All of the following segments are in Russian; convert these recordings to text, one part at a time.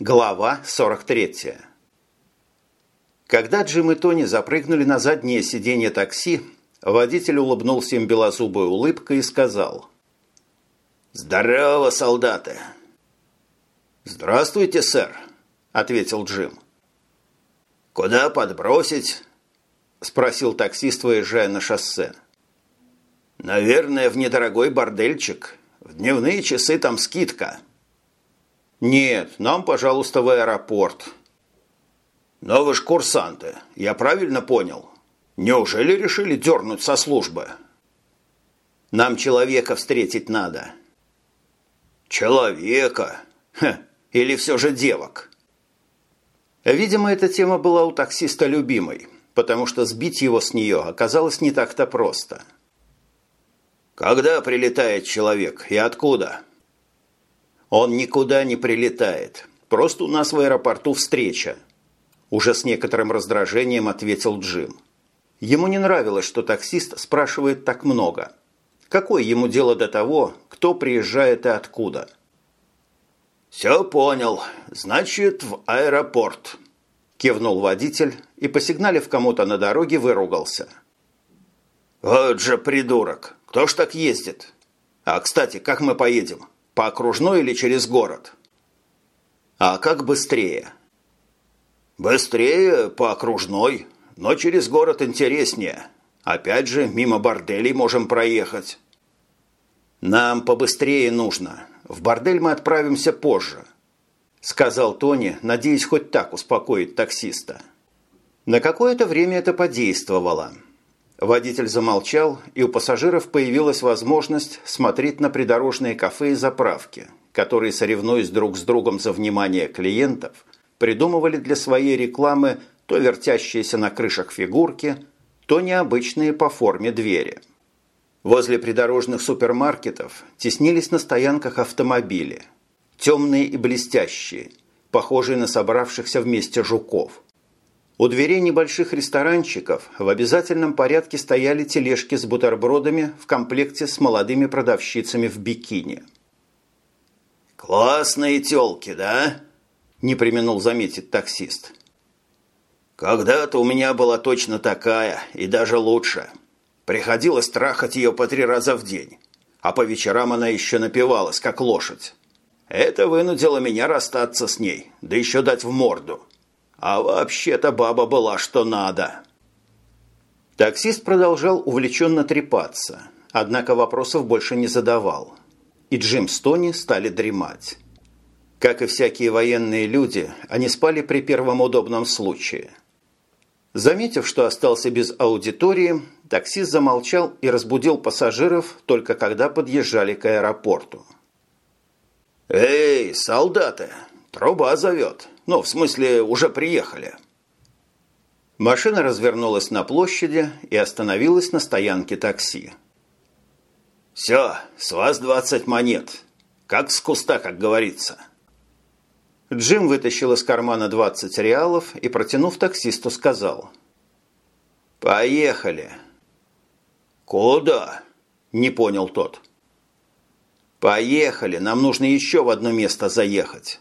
Глава 43. Когда Джим и Тони запрыгнули на заднее сиденье такси, водитель улыбнулся им белозубой улыбкой и сказал «Здорово, солдаты!» «Здравствуйте, сэр», – ответил Джим. «Куда подбросить?» – спросил таксист, выезжая на шоссе. «Наверное, в недорогой бордельчик. В дневные часы там скидка». «Нет, нам, пожалуйста, в аэропорт». «Но вы ж курсанты, я правильно понял? Неужели решили дернуть со службы?» «Нам человека встретить надо». «Человека? Ха, или все же девок?» Видимо, эта тема была у таксиста любимой, потому что сбить его с нее оказалось не так-то просто. «Когда прилетает человек и откуда?» Он никуда не прилетает. Просто у нас в аэропорту встреча. Уже с некоторым раздражением ответил Джим. Ему не нравилось, что таксист спрашивает так много. Какое ему дело до того, кто приезжает и откуда? «Все понял. Значит, в аэропорт», – кивнул водитель и, посигналив кому-то на дороге, выругался. «Вот же придурок! Кто ж так ездит? А, кстати, как мы поедем? По окружной или через город? А как быстрее? Быстрее по окружной, но через город интереснее. Опять же, мимо борделей можем проехать. Нам побыстрее нужно. В бордель мы отправимся позже, сказал Тони, надеясь хоть так успокоить таксиста. На какое-то время это подействовало. Водитель замолчал, и у пассажиров появилась возможность смотреть на придорожные кафе и заправки, которые, соревнуясь друг с другом за внимание клиентов, придумывали для своей рекламы то вертящиеся на крышах фигурки, то необычные по форме двери. Возле придорожных супермаркетов теснились на стоянках автомобили, темные и блестящие, похожие на собравшихся вместе жуков. У дверей небольших ресторанчиков в обязательном порядке стояли тележки с бутербродами в комплекте с молодыми продавщицами в бикини. «Классные тёлки, да?» – не применул заметить таксист. «Когда-то у меня была точно такая, и даже лучше. Приходилось трахать ее по три раза в день, а по вечерам она еще напивалась, как лошадь. Это вынудило меня расстаться с ней, да еще дать в морду». А вообще-то баба была что надо. Таксист продолжал увлеченно трепаться, однако вопросов больше не задавал. И Джим с Тони стали дремать. Как и всякие военные люди, они спали при первом удобном случае. Заметив, что остался без аудитории, таксист замолчал и разбудил пассажиров только когда подъезжали к аэропорту. «Эй, солдаты, труба зовет!» Ну, в смысле, уже приехали». Машина развернулась на площади и остановилась на стоянке такси. «Все, с вас 20 монет. Как с куста, как говорится». Джим вытащил из кармана 20 реалов и, протянув таксисту, сказал. «Поехали». «Куда?» – не понял тот. «Поехали, нам нужно еще в одно место заехать».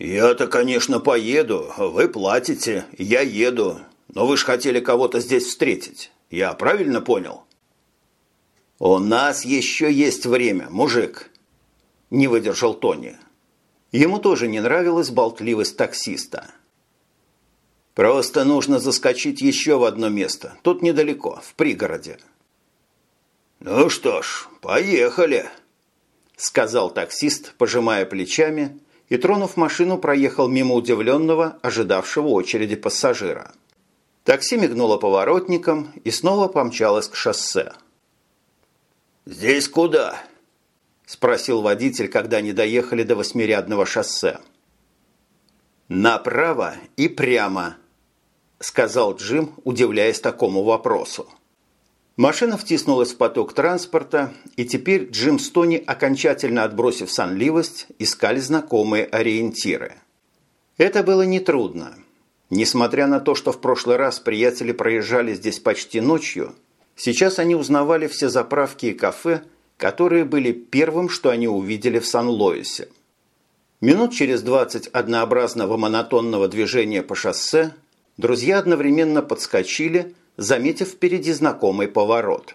«Я-то, конечно, поеду. Вы платите, я еду. Но вы ж хотели кого-то здесь встретить. Я правильно понял?» «У нас еще есть время, мужик», – не выдержал Тони. Ему тоже не нравилась болтливость таксиста. «Просто нужно заскочить еще в одно место. Тут недалеко, в пригороде». «Ну что ж, поехали», – сказал таксист, пожимая плечами – и, тронув машину, проехал мимо удивленного, ожидавшего очереди пассажира. Такси мигнуло поворотником и снова помчалось к шоссе. «Здесь куда?» – спросил водитель, когда они доехали до восьмирядного шоссе. «Направо и прямо», – сказал Джим, удивляясь такому вопросу. Машина втиснулась в поток транспорта, и теперь Джим с Тони, окончательно отбросив сонливость, искали знакомые ориентиры. Это было нетрудно. Несмотря на то, что в прошлый раз приятели проезжали здесь почти ночью, сейчас они узнавали все заправки и кафе, которые были первым, что они увидели в Сан-Лоисе. Минут через двадцать однообразного монотонного движения по шоссе друзья одновременно подскочили, заметив впереди знакомый поворот.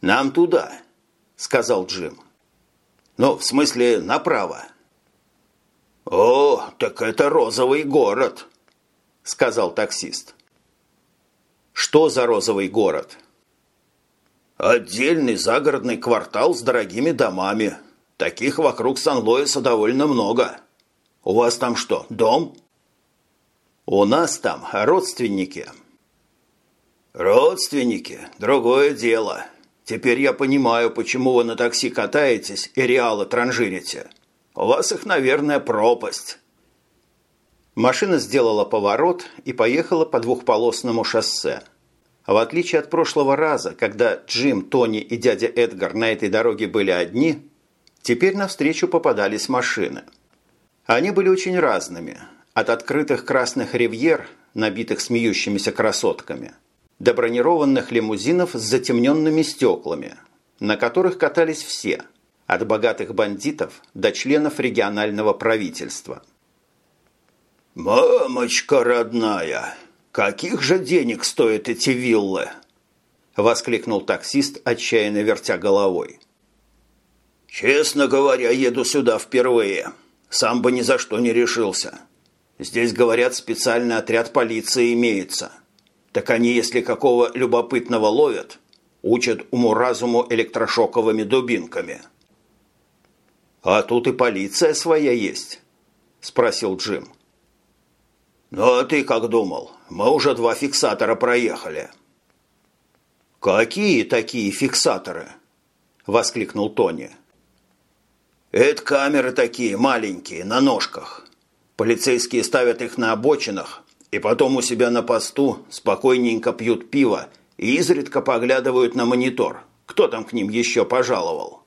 «Нам туда», – сказал Джим. «Ну, в смысле, направо». «О, так это розовый город», – сказал таксист. «Что за розовый город?» «Отдельный загородный квартал с дорогими домами. Таких вокруг Сан-Лоиса довольно много. У вас там что, дом?» «У нас там родственники». «Родственники? Другое дело. Теперь я понимаю, почему вы на такси катаетесь и реалы транжирите. У вас их, наверное, пропасть». Машина сделала поворот и поехала по двухполосному шоссе – а в отличие от прошлого раза, когда Джим, Тони и дядя Эдгар на этой дороге были одни, теперь навстречу попадались машины. Они были очень разными, от открытых красных ривьер, набитых смеющимися красотками, до бронированных лимузинов с затемненными стеклами, на которых катались все, от богатых бандитов до членов регионального правительства. «Мамочка родная!» «Каких же денег стоят эти виллы?» – воскликнул таксист, отчаянно вертя головой. «Честно говоря, еду сюда впервые. Сам бы ни за что не решился. Здесь, говорят, специальный отряд полиции имеется. Так они, если какого любопытного ловят, учат уму-разуму электрошоковыми дубинками». «А тут и полиция своя есть?» – спросил Джим. «Ну а ты как думал? Мы уже два фиксатора проехали». «Какие такие фиксаторы?» – воскликнул Тони. «Это камеры такие маленькие, на ножках. Полицейские ставят их на обочинах, и потом у себя на посту спокойненько пьют пиво и изредка поглядывают на монитор. Кто там к ним еще пожаловал?»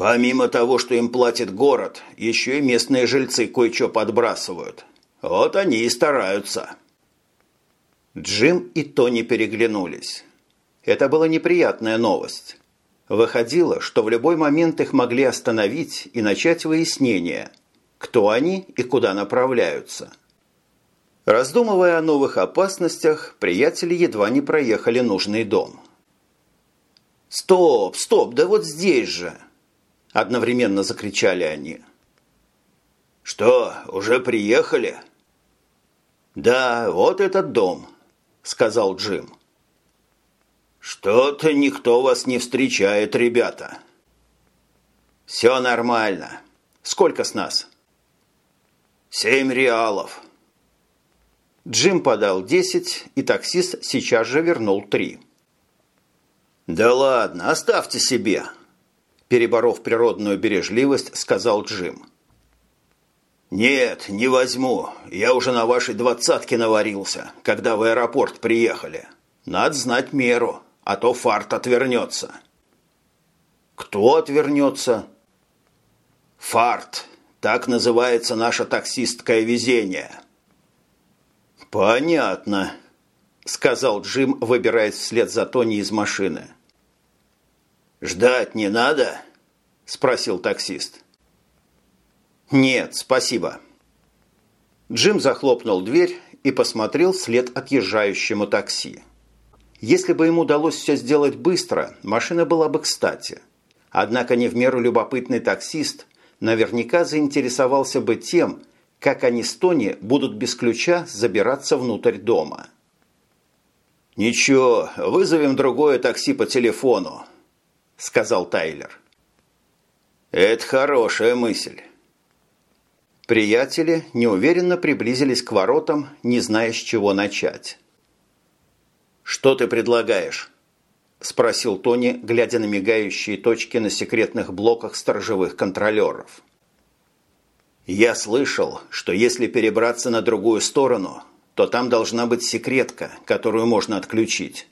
Помимо того, что им платит город, еще и местные жильцы кое-что подбрасывают. Вот они и стараются. Джим и Тони переглянулись. Это была неприятная новость. Выходило, что в любой момент их могли остановить и начать выяснение, кто они и куда направляются. Раздумывая о новых опасностях, приятели едва не проехали нужный дом. «Стоп, стоп, да вот здесь же!» Одновременно закричали они. «Что, уже приехали?» «Да, вот этот дом», – сказал Джим. «Что-то никто вас не встречает, ребята». «Все нормально. Сколько с нас?» «Семь реалов». Джим подал десять, и таксист сейчас же вернул три. «Да ладно, оставьте себе», – переборов природную бережливость, сказал Джим. «Нет, не возьму. Я уже на вашей двадцатке наварился, когда в аэропорт приехали. Надо знать меру, а то фарт отвернется». «Кто отвернется?» «Фарт. Так называется наше таксистское везение». «Понятно», – сказал Джим, выбираясь вслед за Тони из машины. «Ждать не надо?» – спросил таксист. «Нет, спасибо». Джим захлопнул дверь и посмотрел вслед отъезжающему такси. Если бы ему удалось все сделать быстро, машина была бы кстати. Однако не в меру любопытный таксист наверняка заинтересовался бы тем, как они с Тони будут без ключа забираться внутрь дома. «Ничего, вызовем другое такси по телефону», – сказал Тайлер. «Это хорошая мысль». Приятели неуверенно приблизились к воротам, не зная, с чего начать. «Что ты предлагаешь?» – спросил Тони, глядя на мигающие точки на секретных блоках сторожевых контролеров. «Я слышал, что если перебраться на другую сторону, то там должна быть секретка, которую можно отключить».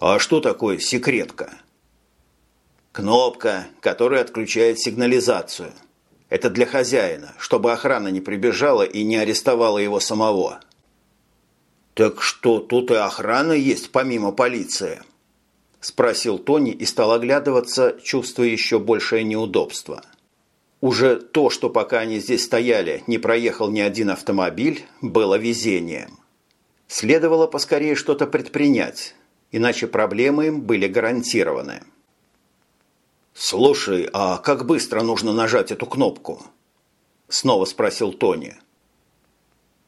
«А что такое секретка?» «Кнопка, которая отключает сигнализацию». Это для хозяина, чтобы охрана не прибежала и не арестовала его самого. «Так что, тут и охрана есть, помимо полиции?» Спросил Тони и стал оглядываться, чувствуя еще большее неудобство. Уже то, что пока они здесь стояли, не проехал ни один автомобиль, было везением. Следовало поскорее что-то предпринять, иначе проблемы им были гарантированы. «Слушай, а как быстро нужно нажать эту кнопку?» Снова спросил Тони.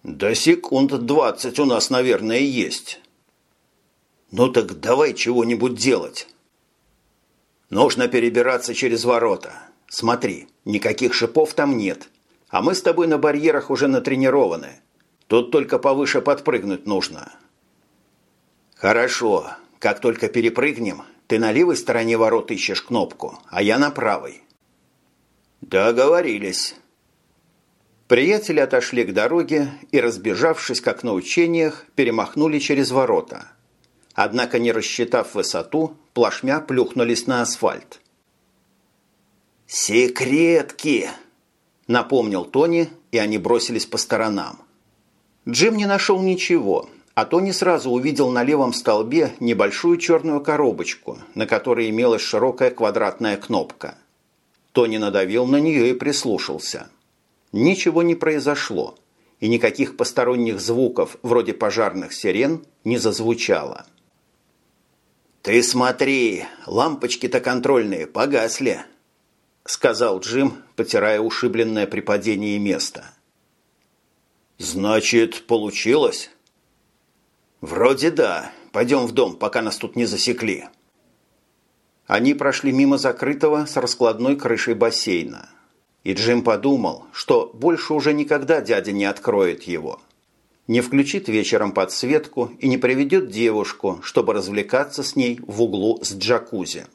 «Да секунд двадцать у нас, наверное, есть». «Ну так давай чего-нибудь делать». «Нужно перебираться через ворота. Смотри, никаких шипов там нет. А мы с тобой на барьерах уже натренированы. Тут только повыше подпрыгнуть нужно». «Хорошо. Как только перепрыгнем, ты на левой стороне ворот ищешь кнопку, а я на правой». «Договорились». Приятели отошли к дороге и, разбежавшись, как на учениях, перемахнули через ворота. Однако, не рассчитав высоту, плашмя плюхнулись на асфальт. «Секретки!» – напомнил Тони, и они бросились по сторонам. Джим не нашел ничего, а Тони сразу увидел на левом столбе небольшую черную коробочку, на которой имелась широкая квадратная кнопка. Тони надавил на нее и прислушался – Ничего не произошло, и никаких посторонних звуков, вроде пожарных сирен, не зазвучало. «Ты смотри, лампочки-то контрольные погасли», – сказал Джим, потирая ушибленное при падении место. «Значит, получилось?» «Вроде да. Пойдем в дом, пока нас тут не засекли». Они прошли мимо закрытого с раскладной крышей бассейна. И Джим подумал, что больше уже никогда дядя не откроет его. Не включит вечером подсветку и не приведет девушку, чтобы развлекаться с ней в углу с джакузи.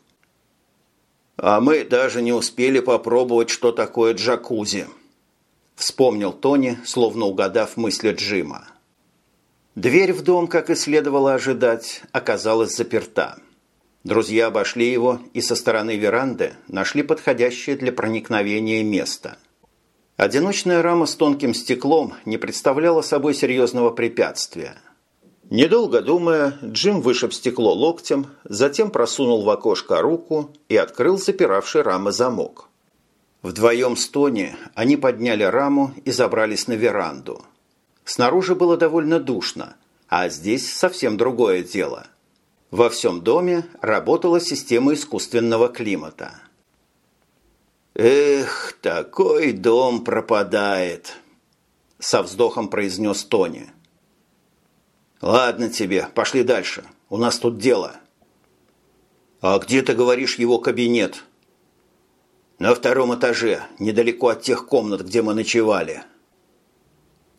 «А мы даже не успели попробовать, что такое джакузи», – вспомнил Тони, словно угадав мысли Джима. Дверь в дом, как и следовало ожидать, оказалась заперта. Друзья обошли его и со стороны веранды нашли подходящее для проникновения место. Одиночная рама с тонким стеклом не представляла собой серьезного препятствия. Недолго думая, Джим вышиб стекло локтем, затем просунул в окошко руку и открыл запиравший рамы замок. Вдвоем с Тони они подняли раму и забрались на веранду. Снаружи было довольно душно, а здесь совсем другое дело – во всем доме работала система искусственного климата. «Эх, такой дом пропадает!» – со вздохом произнес Тони. «Ладно тебе, пошли дальше. У нас тут дело». «А где, ты говоришь, его кабинет?» «На втором этаже, недалеко от тех комнат, где мы ночевали».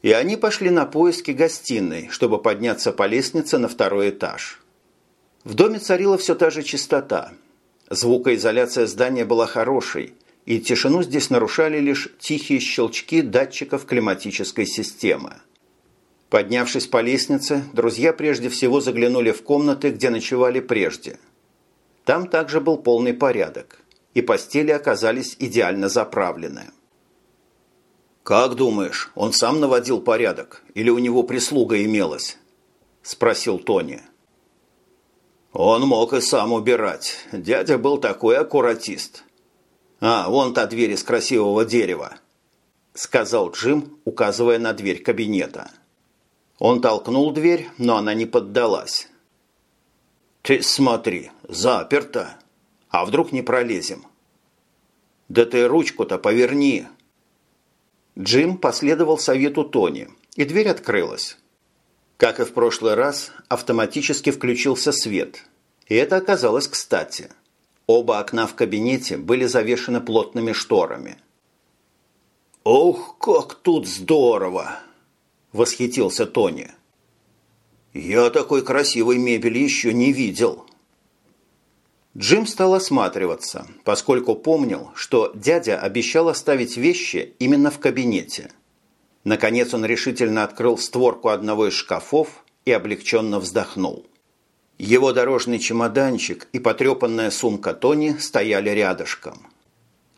И они пошли на поиски гостиной, чтобы подняться по лестнице на второй этаж. В доме царила все та же чистота. Звукоизоляция здания была хорошей, и тишину здесь нарушали лишь тихие щелчки датчиков климатической системы. Поднявшись по лестнице, друзья прежде всего заглянули в комнаты, где ночевали прежде. Там также был полный порядок, и постели оказались идеально заправлены. «Как думаешь, он сам наводил порядок или у него прислуга имелась?» – спросил Тони. – он мог и сам убирать. Дядя был такой аккуратист. А, вон та дверь из красивого дерева, сказал Джим, указывая на дверь кабинета. Он толкнул дверь, но она не поддалась. «Ты смотри, заперто. А вдруг не пролезем?» «Да ты ручку-то поверни!» Джим последовал совету Тони, и дверь открылась. Как и в прошлый раз, автоматически включился свет. И это оказалось кстати. Оба окна в кабинете были завешены плотными шторами. «Ох, как тут здорово!» – восхитился Тони. «Я такой красивой мебели еще не видел». Джим стал осматриваться, поскольку помнил, что дядя обещал оставить вещи именно в кабинете – Наконец он решительно открыл створку одного из шкафов и облегченно вздохнул. Его дорожный чемоданчик и потрепанная сумка Тони стояли рядышком.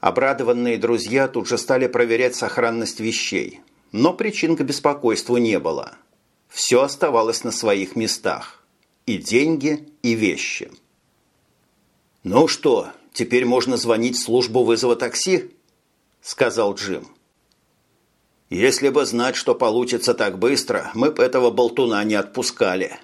Обрадованные друзья тут же стали проверять сохранность вещей, но причин к беспокойству не было. Все оставалось на своих местах. И деньги, и вещи. «Ну что, теперь можно звонить в службу вызова такси?» – сказал Джим. «Если бы знать, что получится так быстро, мы бы этого болтуна не отпускали».